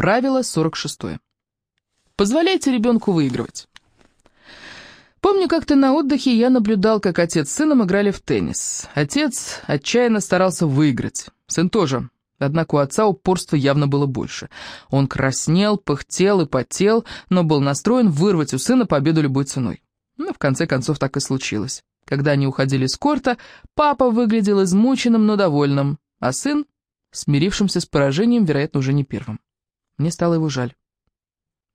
Правило 46. Позволяйте ребенку выигрывать. Помню, как-то на отдыхе я наблюдал, как отец с сыном играли в теннис. Отец отчаянно старался выиграть. Сын тоже. Однако у отца упорства явно было больше. Он краснел, пыхтел и потел, но был настроен вырвать у сына победу любой ценой. Ну, в конце концов, так и случилось. Когда они уходили с корта, папа выглядел измученным, но довольным, а сын, смирившимся с поражением, вероятно, уже не первым. Мне стало его жаль.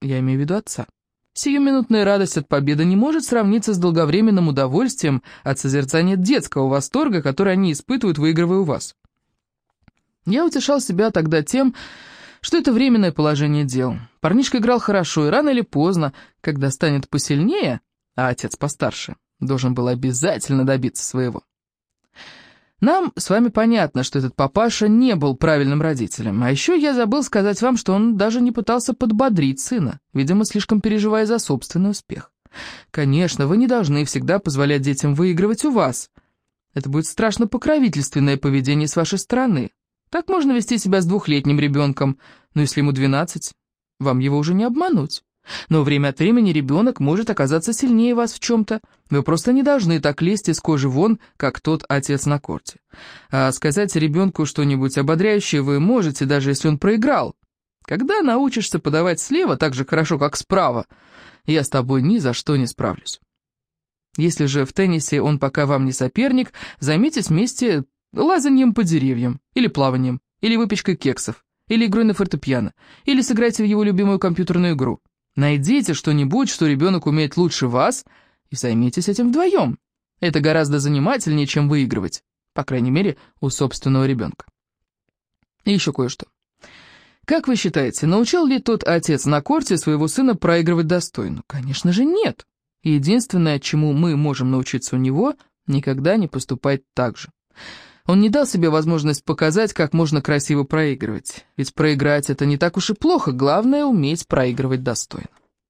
Я имею в виду отца. Сиюминутная радость от победы не может сравниться с долговременным удовольствием от созерцания детского восторга, который они испытывают, выигрывая у вас. Я утешал себя тогда тем, что это временное положение дел. Парнишка играл хорошо, и рано или поздно, когда станет посильнее, а отец постарше, должен был обязательно добиться своего. Нам с вами понятно, что этот папаша не был правильным родителем, а еще я забыл сказать вам, что он даже не пытался подбодрить сына, видимо, слишком переживая за собственный успех. Конечно, вы не должны всегда позволять детям выигрывать у вас. Это будет страшно покровительственное поведение с вашей стороны. Так можно вести себя с двухлетним ребенком, но если ему 12, вам его уже не обмануть. Но время от времени ребенок может оказаться сильнее вас в чем-то. Вы просто не должны так лезть из кожи вон, как тот отец на корте. А сказать ребенку что-нибудь ободряющее вы можете, даже если он проиграл. Когда научишься подавать слева так же хорошо, как справа, я с тобой ни за что не справлюсь. Если же в теннисе он пока вам не соперник, займитесь вместе лазаньем по деревьям, или плаванием, или выпечкой кексов, или игрой на фортепиано, или сыграйте в его любимую компьютерную игру. Найдите что-нибудь, что ребенок умеет лучше вас, и займитесь этим вдвоем. Это гораздо занимательнее, чем выигрывать, по крайней мере, у собственного ребенка. И еще кое-что. Как вы считаете, научил ли тот отец на корте своего сына проигрывать достойно? Конечно же нет. Единственное, чему мы можем научиться у него, никогда не поступать так же. Он не дал себе возможность показать, как можно красиво проигрывать. Ведь проиграть это не так уж и плохо, главное уметь проигрывать достойно.